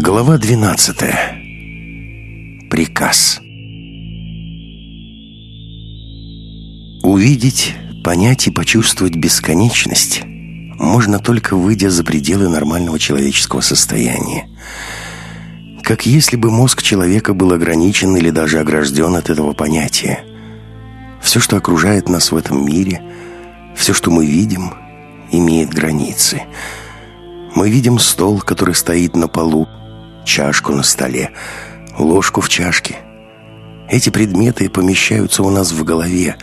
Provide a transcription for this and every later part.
Глава 12. Приказ. Увидеть, понять и почувствовать бесконечность можно только выйдя за пределы нормального человеческого состояния. Как если бы мозг человека был ограничен или даже огражден от этого понятия. Все, что окружает нас в этом мире, все, что мы видим, имеет границы. Мы видим стол, который стоит на полу, чашку на столе, ложку в чашке. Эти предметы помещаются у нас в голове.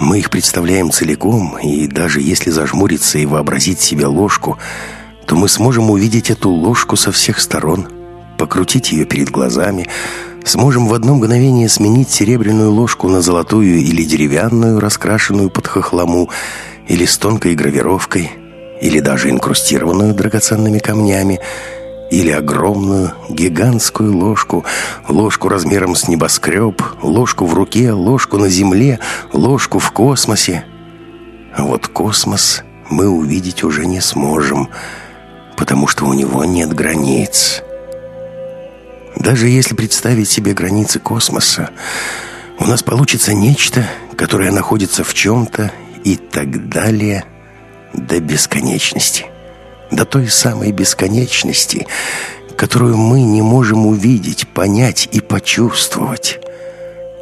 Мы их представляем целиком, и даже если зажмуриться и вообразить себе ложку, то мы сможем увидеть эту ложку со всех сторон, покрутить ее перед глазами, сможем в одно мгновение сменить серебряную ложку на золотую или деревянную, раскрашенную под хохлому, или с тонкой гравировкой, или даже инкрустированную драгоценными камнями – или огромную, гигантскую ложку, ложку размером с небоскреб, ложку в руке, ложку на земле, ложку в космосе. А вот космос мы увидеть уже не сможем, потому что у него нет границ. Даже если представить себе границы космоса, у нас получится нечто, которое находится в чем-то и так далее до бесконечности до той самой бесконечности, которую мы не можем увидеть, понять и почувствовать.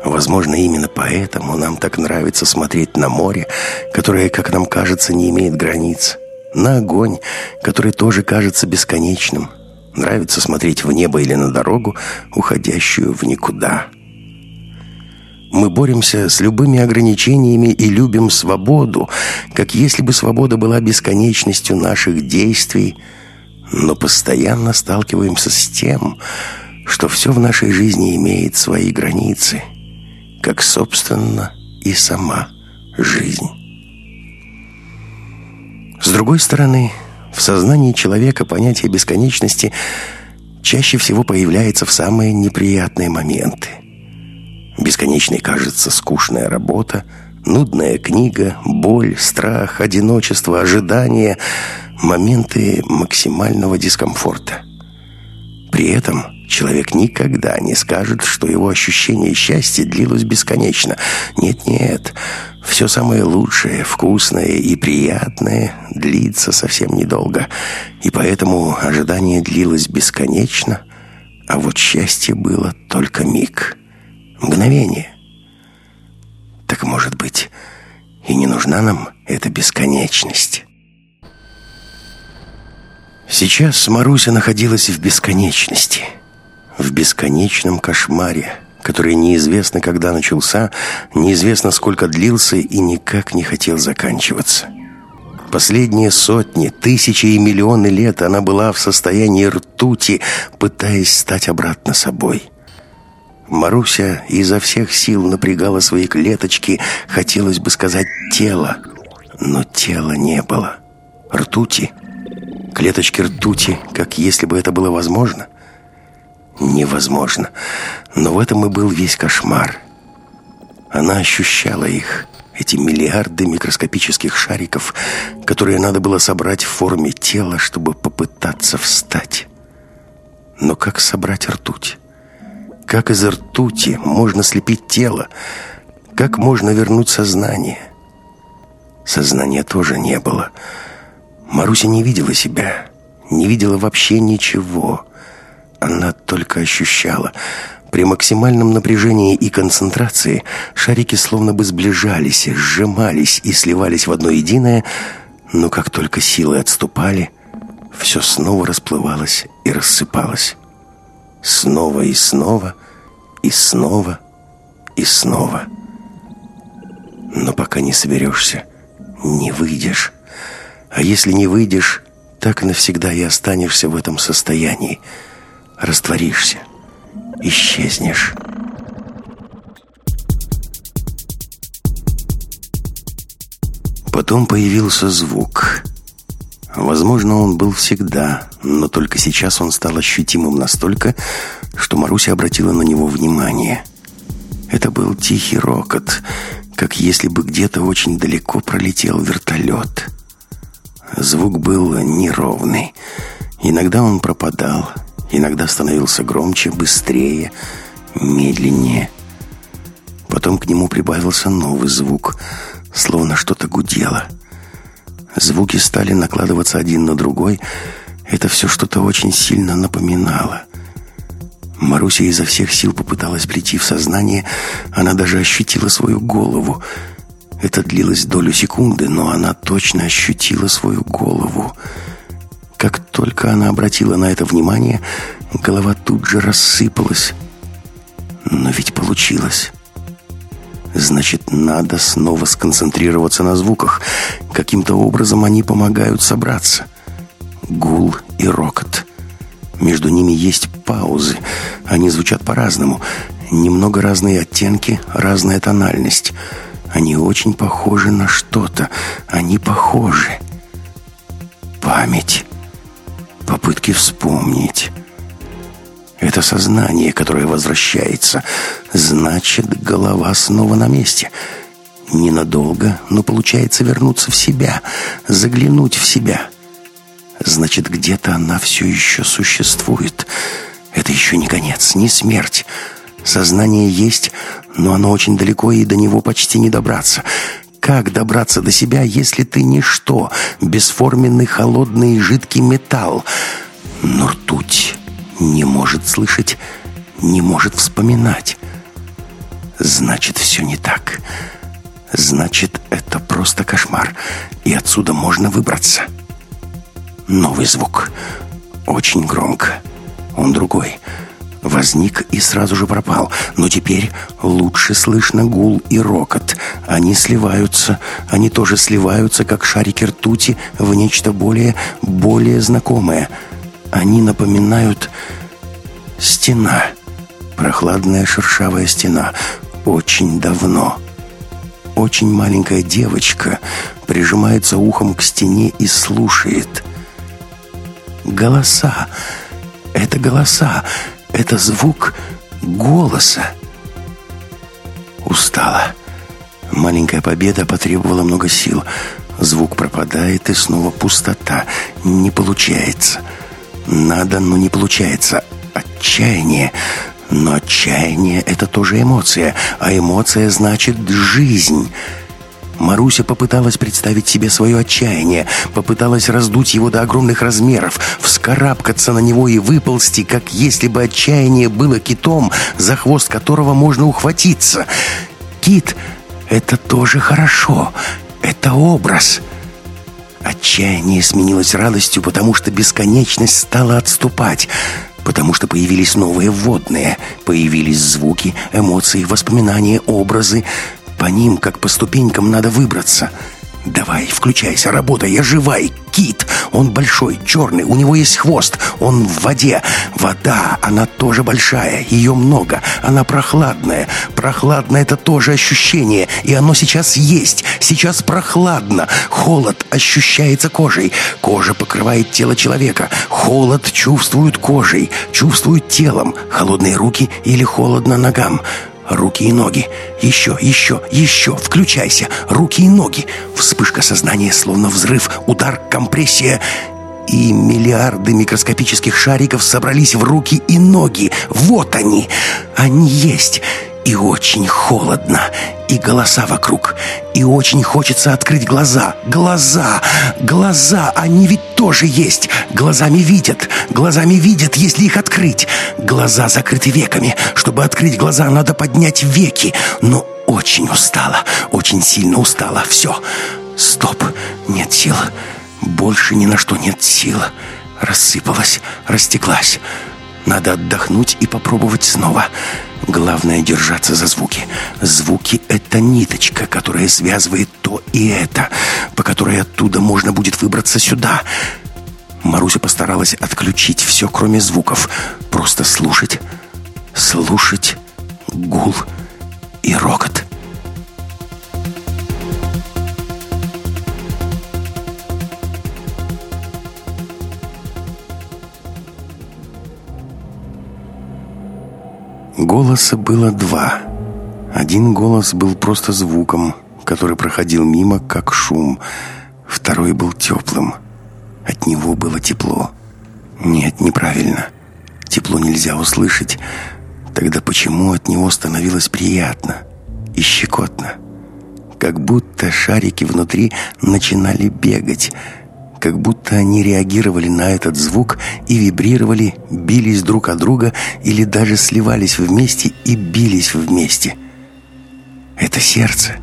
Возможно, именно поэтому нам так нравится смотреть на море, которое, как нам кажется, не имеет границ, на огонь, который тоже кажется бесконечным. Нравится смотреть в небо или на дорогу, уходящую в никуда. Мы боремся с любыми ограничениями и любим свободу, как если бы свобода была бесконечностью наших действий, но постоянно сталкиваемся с тем, что все в нашей жизни имеет свои границы, как, собственно, и сама жизнь. С другой стороны, в сознании человека понятие бесконечности чаще всего появляется в самые неприятные моменты – Бесконечной кажется скучная работа, нудная книга, боль, страх, одиночество, ожидание, моменты максимального дискомфорта. При этом человек никогда не скажет, что его ощущение счастья длилось бесконечно. Нет-нет, все самое лучшее, вкусное и приятное длится совсем недолго. И поэтому ожидание длилось бесконечно, а вот счастье было только миг. Мгновение. Так, может быть, и не нужна нам эта бесконечность? Сейчас Маруся находилась в бесконечности. В бесконечном кошмаре, который неизвестно, когда начался, неизвестно, сколько длился и никак не хотел заканчиваться. Последние сотни, тысячи и миллионы лет она была в состоянии ртути, пытаясь стать обратно собой – Маруся изо всех сил напрягала свои клеточки, хотелось бы сказать «тело», но тела не было. Ртути, клеточки ртути, как если бы это было возможно. Невозможно, но в этом и был весь кошмар. Она ощущала их, эти миллиарды микроскопических шариков, которые надо было собрать в форме тела, чтобы попытаться встать. Но как собрать ртуть? Как из ртути можно слепить тело? Как можно вернуть сознание? Сознания тоже не было. Маруся не видела себя, не видела вообще ничего. Она только ощущала. При максимальном напряжении и концентрации шарики словно бы сближались, сжимались и сливались в одно единое, но как только силы отступали, все снова расплывалось и рассыпалось. Снова и снова, и снова, и снова. Но пока не соберешься, не выйдешь. А если не выйдешь, так навсегда и останешься в этом состоянии. Растворишься, исчезнешь. Потом появился звук. Возможно, он был всегда, но только сейчас он стал ощутимым настолько, что Маруся обратила на него внимание. Это был тихий рокот, как если бы где-то очень далеко пролетел вертолет. Звук был неровный. Иногда он пропадал, Иногда становился громче, быстрее, медленнее. Потом к нему прибавился новый звук, словно что-то гудело. Звуки стали накладываться один на другой. Это все что-то очень сильно напоминало. Маруся изо всех сил попыталась прийти в сознание. Она даже ощутила свою голову. Это длилось долю секунды, но она точно ощутила свою голову. Как только она обратила на это внимание, голова тут же рассыпалась. Но ведь получилось. Значит, надо снова сконцентрироваться на звуках. Каким-то образом они помогают собраться. Гул и рокот. Между ними есть паузы. Они звучат по-разному. Немного разные оттенки, разная тональность. Они очень похожи на что-то. Они похожи. Память. Попытки вспомнить. Это сознание, которое возвращается. Значит, голова снова на месте. Ненадолго, но получается вернуться в себя, заглянуть в себя. Значит, где-то она все еще существует. Это еще не конец, не смерть. Сознание есть, но оно очень далеко, и до него почти не добраться. Как добраться до себя, если ты ничто, бесформенный, холодный и жидкий металл? Но ртуть не может слышать, не может вспоминать. Значит, все не так. Значит, это просто кошмар, и отсюда можно выбраться. Новый звук. Очень громко. Он другой. Возник и сразу же пропал. Но теперь лучше слышно гул и рокот. Они сливаются. Они тоже сливаются, как шарики ртути, в нечто более, более знакомое — они напоминают стена. Прохладная шершавая стена. Очень давно. Очень маленькая девочка прижимается ухом к стене и слушает. Голоса. Это голоса. Это звук голоса. Устала. Маленькая победа потребовала много сил. Звук пропадает, и снова пустота. Не получается. Надо, но не получается. Отчаяние. Но отчаяние — это тоже эмоция, а эмоция значит жизнь. Маруся попыталась представить себе свое отчаяние, попыталась раздуть его до огромных размеров, вскарабкаться на него и выползти, как если бы отчаяние было китом, за хвост которого можно ухватиться. Кит — это тоже хорошо, это образ — Отчаяние сменилось радостью, потому что бесконечность стала отступать, потому что появились новые вводные, появились звуки, эмоции, воспоминания, образы. По ним, как по ступенькам, надо выбраться — «Давай, включайся, работай, оживай! Кит! Он большой, черный, у него есть хвост, он в воде. Вода, она тоже большая, ее много, она прохладная. Прохладно — это тоже ощущение, и оно сейчас есть, сейчас прохладно. Холод ощущается кожей, кожа покрывает тело человека. Холод чувствуют кожей, чувствуют телом, холодные руки или холодно ногам». Руки и ноги. Еще, еще, еще. Включайся. Руки и ноги. Вспышка сознания, словно взрыв, удар, компрессия. И миллиарды микроскопических шариков собрались в руки и ноги. Вот они. Они есть. И очень холодно, и голоса вокруг, и очень хочется открыть глаза. Глаза, глаза, они ведь тоже есть. Глазами видят, глазами видят, если их открыть. Глаза закрыты веками. Чтобы открыть глаза, надо поднять веки. Но очень устала, очень сильно устала. Все, стоп, нет сил. Больше ни на что нет сил. Рассыпалась, растеклась. Надо отдохнуть и попробовать снова. Главное держаться за звуки. Звуки — это ниточка, которая связывает то и это, по которой оттуда можно будет выбраться сюда. Маруся постаралась отключить все, кроме звуков. Просто слушать, слушать гул и рокот. Голоса было два. Один голос был просто звуком, который проходил мимо, как шум. Второй был теплым. От него было тепло. Нет, неправильно. Тепло нельзя услышать. Тогда почему от него становилось приятно и щекотно? Как будто шарики внутри начинали бегать, как будто они реагировали на этот звук и вибрировали, бились друг от друга или даже сливались вместе и бились вместе. Это сердце.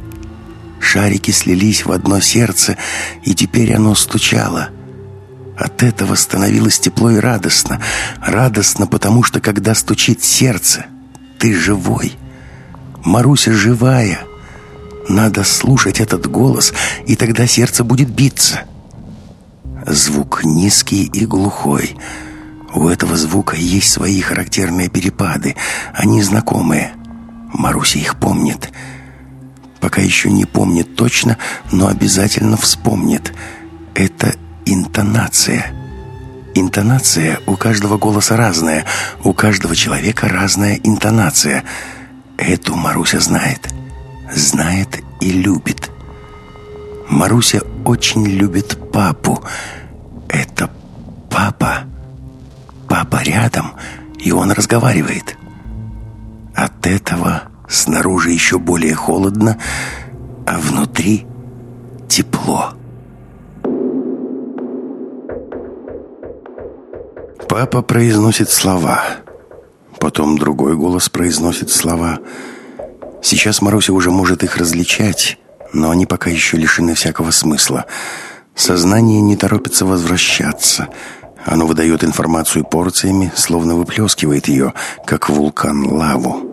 Шарики слились в одно сердце, и теперь оно стучало — от этого становилось тепло и радостно. Радостно, потому что когда стучит сердце, ты живой. Маруся живая. Надо слушать этот голос, и тогда сердце будет биться. Звук низкий и глухой. У этого звука есть свои характерные перепады. Они знакомые. Маруся их помнит. Пока еще не помнит точно, но обязательно вспомнит. Это интонация. Интонация у каждого голоса разная, у каждого человека разная интонация. Эту Маруся знает. Знает и любит. Маруся очень любит папу. Это папа. Папа рядом, и он разговаривает. От этого снаружи еще более холодно, а внутри тепло. Папа произносит слова. Потом другой голос произносит слова. Сейчас Маруся уже может их различать, но они пока еще лишены всякого смысла. Сознание не торопится возвращаться. Оно выдает информацию порциями, словно выплескивает ее, как вулкан лаву.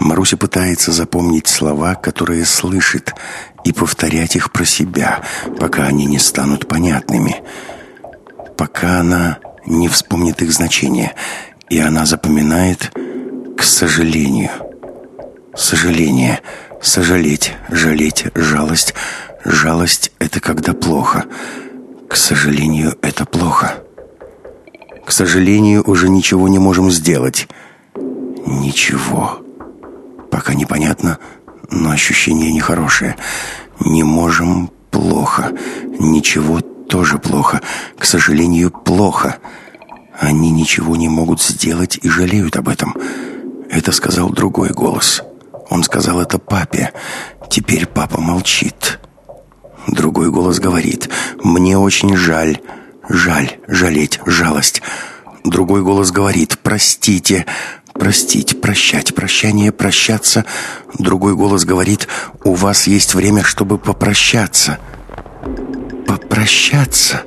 Маруся пытается запомнить слова, которые слышит, и повторять их про себя, пока они не станут понятными – пока она не вспомнит их значение, и она запоминает «к сожалению». Сожаление, сожалеть, жалеть, жалость. Жалость — это когда плохо. К сожалению, это плохо. К сожалению, уже ничего не можем сделать. Ничего. Пока непонятно, но ощущение нехорошее. Не можем плохо. Ничего тоже плохо. К сожалению, плохо. Они ничего не могут сделать и жалеют об этом. Это сказал другой голос. Он сказал это папе. Теперь папа молчит. Другой голос говорит. «Мне очень жаль. Жаль, жалеть, жалость». Другой голос говорит. «Простите». Простить, прощать, прощание, прощаться. Другой голос говорит. «У вас есть время, чтобы попрощаться» попрощаться.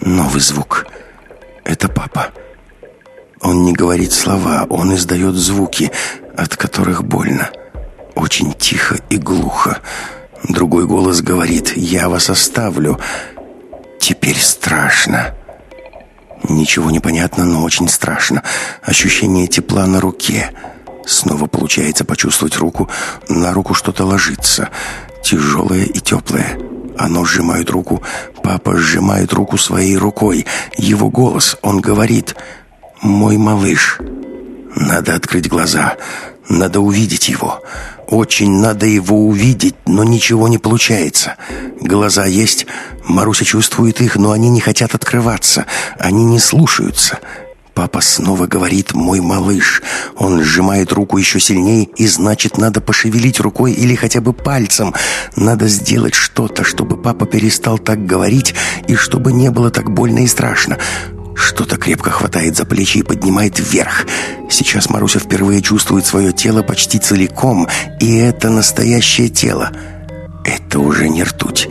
Новый звук. Это папа. Он не говорит слова, он издает звуки, от которых больно. Очень тихо и глухо. Другой голос говорит «Я вас оставлю». Теперь страшно. Ничего не понятно, но очень страшно. Ощущение тепла на руке. Снова получается почувствовать руку. На руку что-то ложится. Тяжелое и теплое. Оно сжимает руку. Папа сжимает руку своей рукой. Его голос, он говорит «Мой малыш». Надо открыть глаза. Надо увидеть его. Очень надо его увидеть, но ничего не получается. Глаза есть, Маруся чувствует их, но они не хотят открываться. Они не слушаются. Папа снова говорит «мой малыш». Он сжимает руку еще сильнее, и значит, надо пошевелить рукой или хотя бы пальцем. Надо сделать что-то, чтобы папа перестал так говорить и чтобы не было так больно и страшно. Что-то крепко хватает за плечи и поднимает вверх. Сейчас Маруся впервые чувствует свое тело почти целиком, и это настоящее тело. Это уже не ртуть.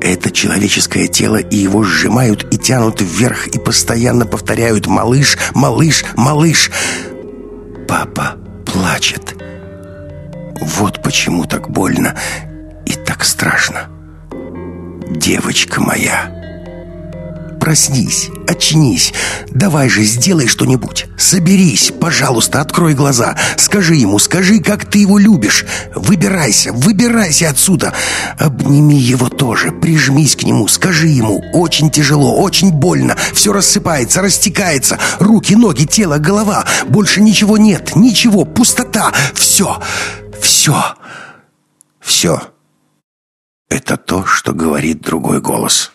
Это человеческое тело, и его сжимают и тянут вверх, и постоянно повторяют «малыш, малыш, малыш». Папа плачет. Вот почему так больно и так страшно. Девочка моя. Проснись, очнись. Давай же, сделай что-нибудь. Соберись, пожалуйста, открой глаза. Скажи ему, скажи, как ты его любишь. Выбирайся, выбирайся отсюда. Обними его тоже, прижмись к нему, скажи ему. Очень тяжело, очень больно. Все рассыпается, растекается. Руки, ноги, тело, голова. Больше ничего нет, ничего, пустота. Все, все, все. Это то, что говорит другой голос.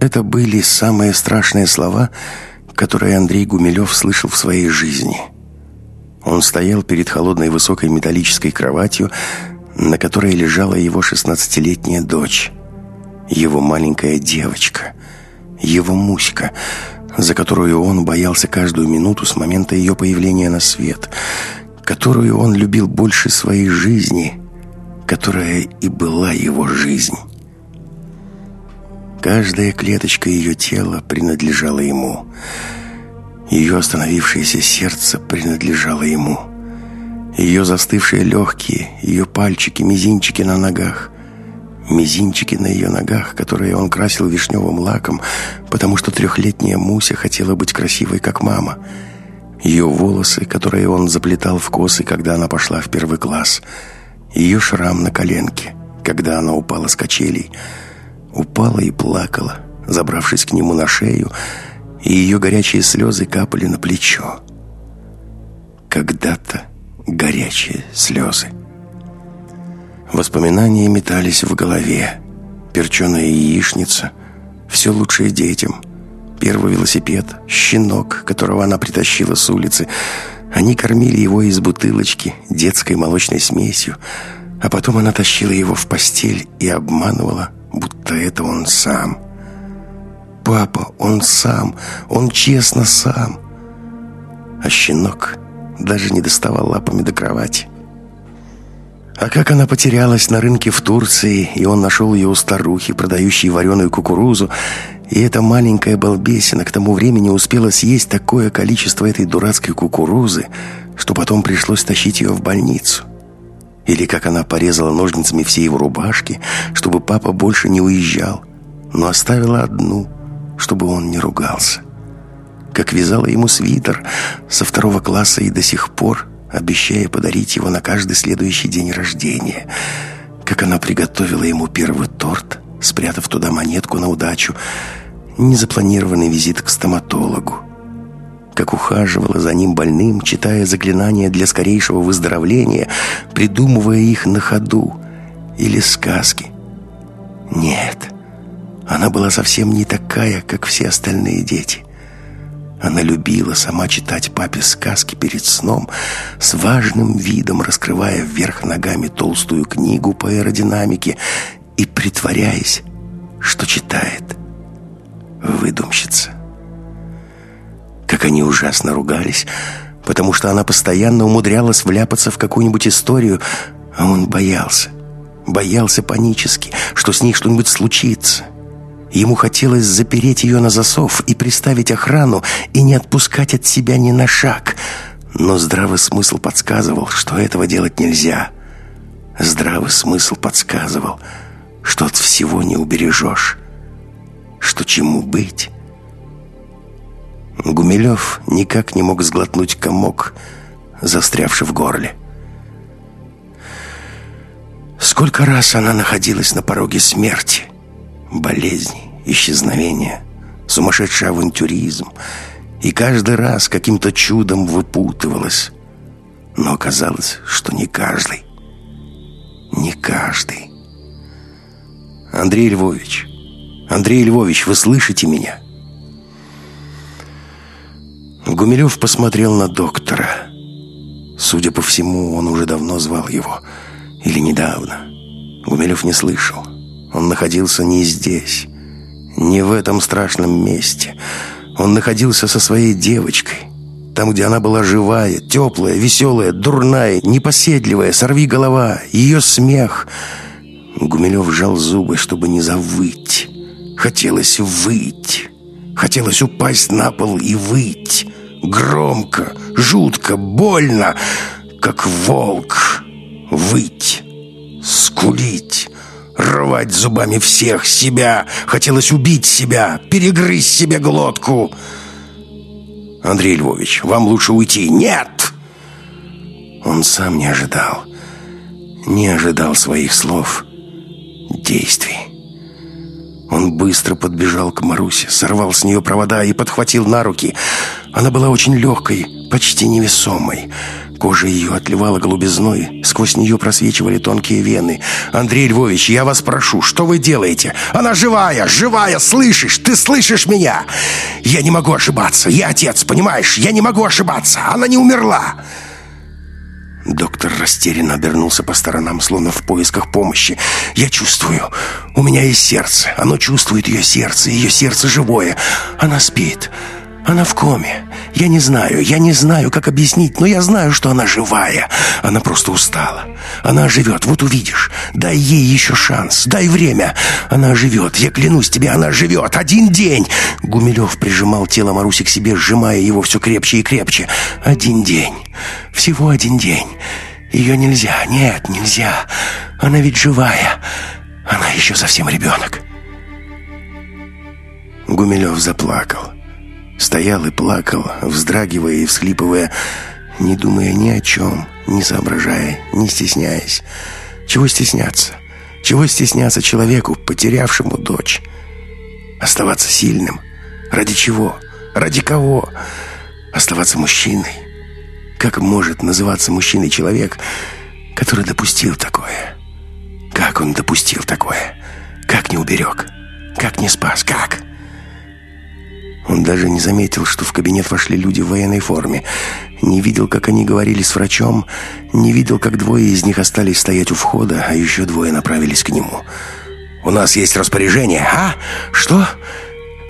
Это были самые страшные слова, которые Андрей Гумилев слышал в своей жизни. Он стоял перед холодной высокой металлической кроватью, на которой лежала его шестнадцатилетняя дочь, его маленькая девочка, его Муська, за которую он боялся каждую минуту с момента ее появления на свет, которую он любил больше своей жизни, которая и была его жизнь. Каждая клеточка ее тела принадлежала ему. Ее остановившееся сердце принадлежало ему. Ее застывшие легкие, ее пальчики, мизинчики на ногах. Мизинчики на ее ногах, которые он красил вишневым лаком, потому что трехлетняя Муся хотела быть красивой, как мама. Ее волосы, которые он заплетал в косы, когда она пошла в первый класс. Ее шрам на коленке, когда она упала с качелей – упала и плакала, забравшись к нему на шею, и ее горячие слезы капали на плечо. Когда-то горячие слезы. Воспоминания метались в голове. Перченая яичница, все лучшее детям, первый велосипед, щенок, которого она притащила с улицы. Они кормили его из бутылочки детской молочной смесью, а потом она тащила его в постель и обманывала, будто это он сам. Папа, он сам, он честно сам. А щенок даже не доставал лапами до кровати. А как она потерялась на рынке в Турции, и он нашел ее у старухи, продающей вареную кукурузу, и эта маленькая балбесина к тому времени успела съесть такое количество этой дурацкой кукурузы, что потом пришлось тащить ее в больницу. Или как она порезала ножницами все его рубашки, чтобы папа больше не уезжал, но оставила одну, чтобы он не ругался. Как вязала ему свитер со второго класса и до сих пор, обещая подарить его на каждый следующий день рождения. Как она приготовила ему первый торт, спрятав туда монетку на удачу, незапланированный визит к стоматологу как ухаживала за ним больным, читая заклинания для скорейшего выздоровления, придумывая их на ходу, или сказки. Нет, она была совсем не такая, как все остальные дети. Она любила сама читать папе сказки перед сном, с важным видом раскрывая вверх ногами толстую книгу по аэродинамике и притворяясь, что читает. Выдумщица как они ужасно ругались, потому что она постоянно умудрялась вляпаться в какую-нибудь историю, а он боялся. Боялся панически, что с ней что-нибудь случится. Ему хотелось запереть ее на засов и приставить охрану и не отпускать от себя ни на шаг. Но здравый смысл подсказывал, что этого делать нельзя. Здравый смысл подсказывал, что от всего не убережешь. Что чему быть, Гумилев никак не мог сглотнуть комок, застрявший в горле. Сколько раз она находилась на пороге смерти, болезни, исчезновения, сумасшедший авантюризм, и каждый раз каким-то чудом выпутывалась. Но оказалось, что не каждый. Не каждый. Андрей Львович, Андрей Львович, вы слышите меня? Гумилев посмотрел на доктора. Судя по всему, он уже давно звал его. Или недавно. Гумилев не слышал. Он находился не здесь. Не в этом страшном месте. Он находился со своей девочкой. Там, где она была живая, теплая, веселая, дурная, непоседливая, сорви голова, ее смех. Гумилев сжал зубы, чтобы не завыть. Хотелось выть. Хотелось упасть на пол и выть. Громко, жутко, больно, как волк. Выть, скулить, рвать зубами всех себя. Хотелось убить себя, перегрызть себе глотку. Андрей Львович, вам лучше уйти. Нет! Он сам не ожидал. Не ожидал своих слов, действий. Он быстро подбежал к Марусе, сорвал с нее провода и подхватил на руки. Она была очень легкой, почти невесомой. Кожа ее отливала голубизной, сквозь нее просвечивали тонкие вены. «Андрей Львович, я вас прошу, что вы делаете? Она живая, живая, слышишь? Ты слышишь меня? Я не могу ошибаться, я отец, понимаешь? Я не могу ошибаться, она не умерла!» Доктор растерянно обернулся по сторонам, словно в поисках помощи. «Я чувствую. У меня есть сердце. Оно чувствует ее сердце. Ее сердце живое. Она спит. Она в коме. Я не знаю, я не знаю, как объяснить, но я знаю, что она живая. Она просто устала. Она живет, вот увидишь. Дай ей еще шанс, дай время. Она живет, я клянусь тебе, она живет. Один день!» Гумилев прижимал тело Маруси к себе, сжимая его все крепче и крепче. «Один день. Всего один день. Ее нельзя, нет, нельзя. Она ведь живая. Она еще совсем ребенок». Гумилев заплакал. Стоял и плакал, вздрагивая и всхлипывая, не думая ни о чем, не соображая, не стесняясь. Чего стесняться? Чего стесняться человеку, потерявшему дочь? Оставаться сильным? Ради чего? Ради кого? Оставаться мужчиной? Как может называться мужчиной человек, который допустил такое? Как он допустил такое? Как не уберег? Как не спас? Как? Он даже не заметил, что в кабинет вошли люди в военной форме. Не видел, как они говорили с врачом. Не видел, как двое из них остались стоять у входа, а еще двое направились к нему. «У нас есть распоряжение, а? Что?»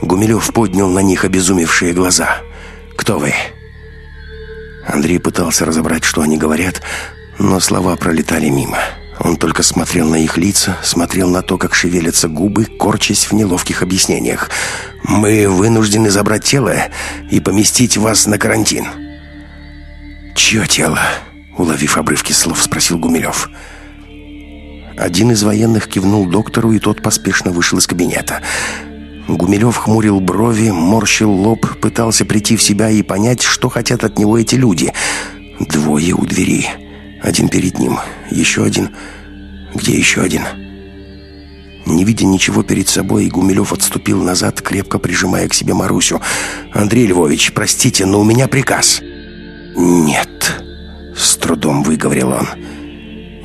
Гумилев поднял на них обезумевшие глаза. «Кто вы?» Андрей пытался разобрать, что они говорят, но слова пролетали мимо. Он только смотрел на их лица, смотрел на то, как шевелятся губы, корчась в неловких объяснениях. «Мы вынуждены забрать тело и поместить вас на карантин». «Чье тело?» — уловив обрывки слов, спросил Гумилев. Один из военных кивнул доктору, и тот поспешно вышел из кабинета. Гумилев хмурил брови, морщил лоб, пытался прийти в себя и понять, что хотят от него эти люди. Двое у двери. Один перед ним, еще один. Где еще один? Не видя ничего перед собой, Гумилев отступил назад, крепко прижимая к себе Марусю. «Андрей Львович, простите, но у меня приказ». «Нет», — с трудом выговорил он.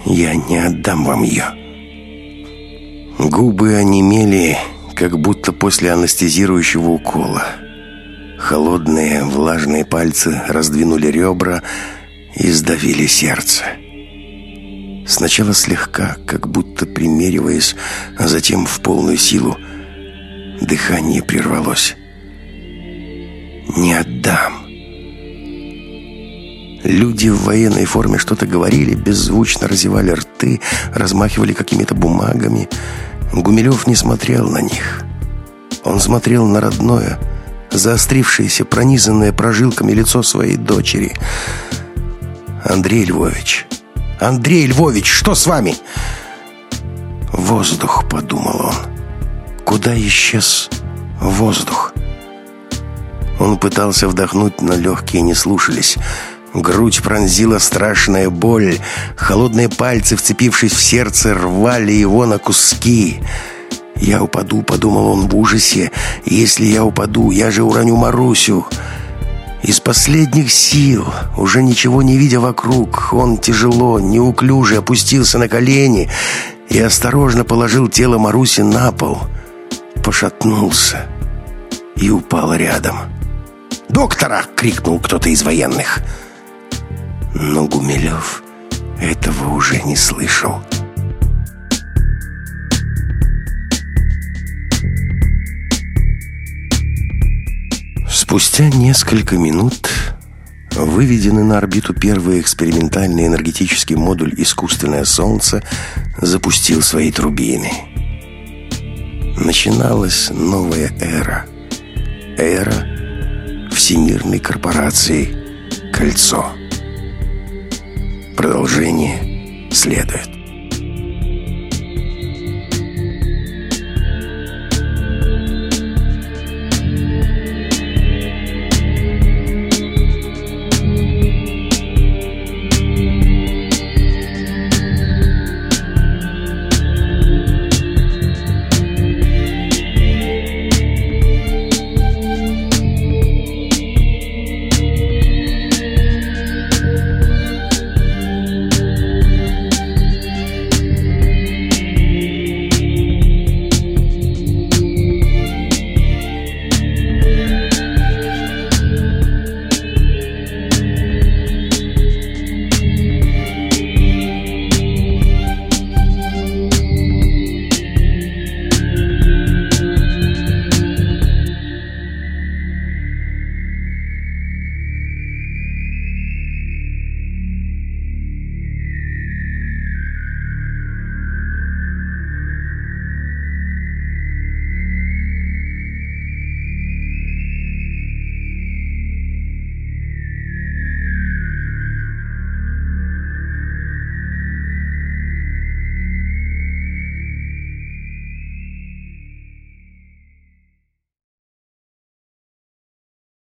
«Я не отдам вам ее». Губы онемели, как будто после анестезирующего укола. Холодные, влажные пальцы раздвинули ребра и сдавили сердце. Сначала слегка, как будто примериваясь, а затем в полную силу. Дыхание прервалось. «Не отдам». Люди в военной форме что-то говорили, беззвучно разевали рты, размахивали какими-то бумагами. Гумилев не смотрел на них. Он смотрел на родное, заострившееся, пронизанное прожилками лицо своей дочери. «Андрей Львович, «Андрей Львович, что с вами?» «Воздух», — подумал он. «Куда исчез воздух?» Он пытался вдохнуть, но легкие не слушались. Грудь пронзила страшная боль. Холодные пальцы, вцепившись в сердце, рвали его на куски. «Я упаду», — подумал он в ужасе. «Если я упаду, я же уроню Марусю». Из последних сил, уже ничего не видя вокруг, он тяжело, неуклюже опустился на колени и осторожно положил тело Маруси на пол, пошатнулся и упал рядом. «Доктора!» — крикнул кто-то из военных. Но Гумилев этого уже не слышал. Спустя несколько минут выведенный на орбиту первый экспериментальный энергетический модуль «Искусственное Солнце» запустил свои турбины. Начиналась новая эра. Эра Всемирной корпорации «Кольцо». Продолжение следует.